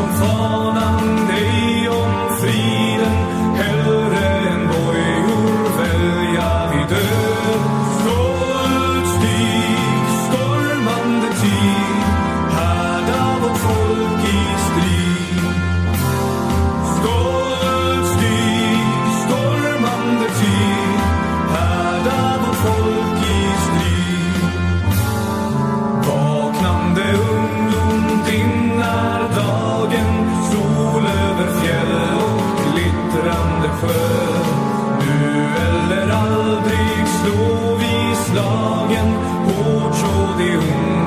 zum Vorschein. sköld. Nu eller aldrig slår vi slagen hårt så det ont